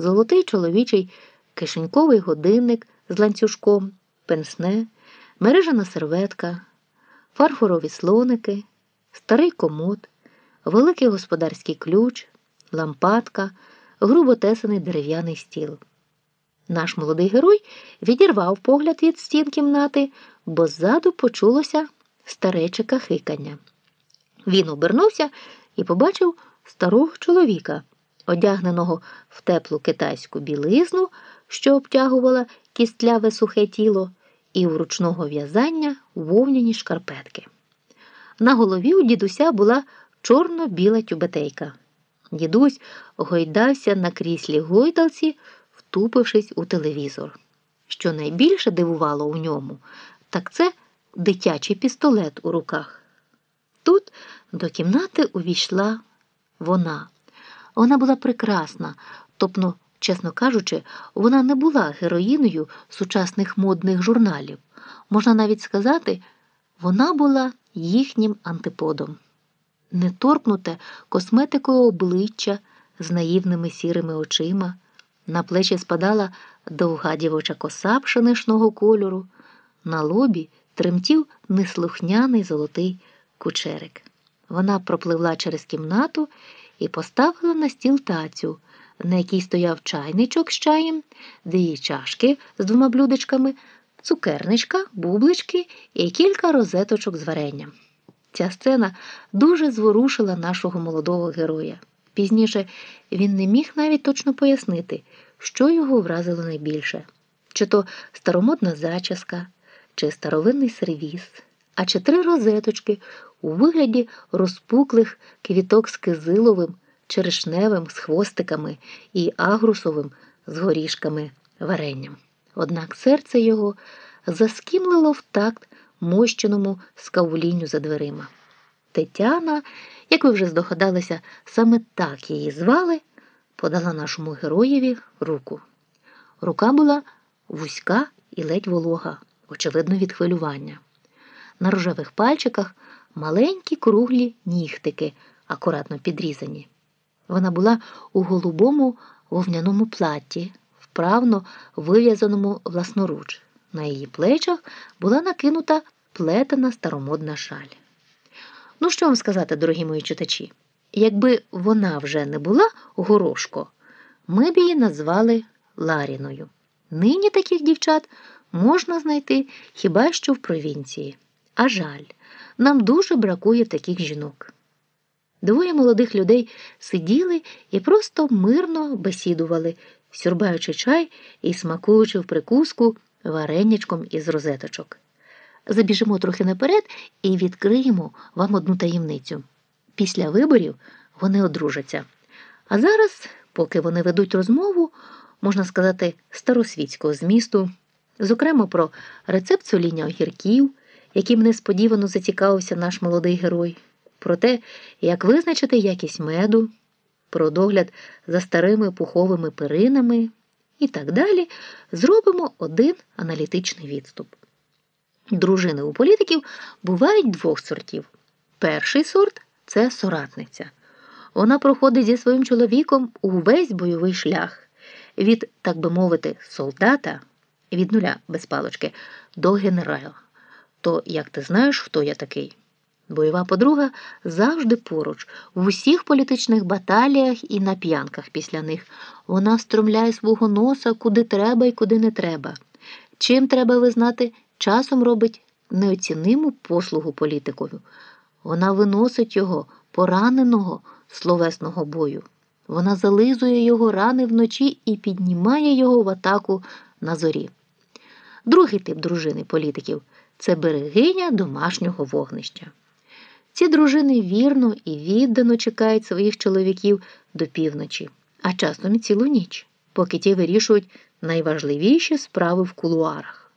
золотий чоловічий кишеньковий годинник з ланцюжком, пенсне, мережана серветка, фарфорові слоники, старий комод, великий господарський ключ, лампадка, грубо тесаний дерев'яний стіл. Наш молодий герой відірвав погляд від стін кімнати, бо ззаду почулося старече кахикання. Він обернувся і побачив старого чоловіка, одягненого в теплу китайську білизну, що обтягувала кістляве сухе тіло, і у ручного в'язання вовняні шкарпетки. На голові у дідуся була чорно-біла тюбетейка. Дідусь гойдався на кріслі гойдалці, втупившись у телевізор. Що найбільше дивувало у ньому, так це дитячий пістолет у руках. Тут до кімнати увійшла вона. Вона була прекрасна, тобто, чесно кажучи, вона не була героїною сучасних модних журналів. Можна навіть сказати, вона була їхнім антиподом. Не торкнуте косметикою обличчя з наївними сірими очима, на плечі спадала довга дівоча коса пшеничного кольору, на лобі тремтів неслухняний золотий кучерик. Вона пропливла через кімнату і поставила на стіл тацю, на якій стояв чайничок з чаєм, дві чашки з двома блюдечками, цукерничка, бублички і кілька розеточок з варенням. Ця сцена дуже зворушила нашого молодого героя. Пізніше він не міг навіть точно пояснити, що його вразило найбільше чи то старомодна зачіска, чи старовинний сервіс, а чи три розеточки у вигляді розпуклих квіток з кизиловим, черешневим з хвостиками і агрусовим з горішками варенням. Однак серце його заскімлило в такт мощеному скавулінню за дверима. Тетяна, як ви вже здогадалися, саме так її звали, подала нашому героєві руку. Рука була вузька і ледь волога, очевидно, від хвилювання. На рожевих пальчиках маленькі круглі нігтики, акуратно підрізані. Вона була у голубому вовняному платті, вправно вив'язаному власноруч. На її плечах була накинута плетена старомодна шаль. Ну, що вам сказати, дорогі мої читачі? Якби вона вже не була горошко, ми б її назвали Ларіною. Нині таких дівчат можна знайти хіба що в провінції. А жаль, нам дуже бракує таких жінок. Двоє молодих людей сиділи і просто мирно бесідували, сюрбаючи чай і смакуючи в прикуску варенячком із розеточок. Забіжимо трохи наперед і відкриємо вам одну таємницю. Після виборів вони одружаться. А зараз, поки вони ведуть розмову, можна сказати, старосвітського змісту, зокрема про рецепт соління огірків, яким несподівано зацікавився наш молодий герой, про те, як визначити якість меду, про догляд за старими пуховими перинами і так далі, зробимо один аналітичний відступ. Дружини у політиків бувають двох сортів. Перший сорт це соратниця. Вона проходить зі своїм чоловіком увесь бойовий шлях від, так би мовити, солдата від нуля без палочки до генерала. То як ти знаєш, хто я такий? Бойова подруга завжди поруч, в усіх політичних баталіях і на п'янках після них. Вона встромляє свого носа куди треба і куди не треба. Чим треба визнати, часом робить неоціниму послугу політикою. Вона виносить його, пораненого словесного бою. Вона зализує його рани вночі і піднімає його в атаку на зорі. Другий тип дружини політиків це берегиня домашнього вогнища. Ці дружини вірно і віддано чекають своїх чоловіків до півночі, а часом і цілу ніч, поки ті вирішують найважливіші справи в кулуарах.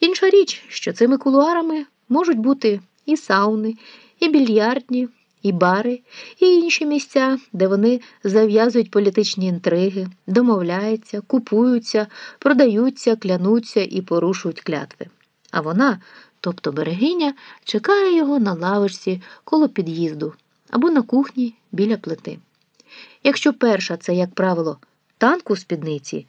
Інша річ, що цими кулуарами можуть бути і сауни, і більярдні, і бари, і інші місця, де вони зав'язують політичні інтриги, домовляються, купуються, продаються, клянуться і порушують клятви. А вона, тобто берегиня, чекає його на лавочці коло під'їзду або на кухні біля плити. Якщо перша це, як правило, танк у спідниці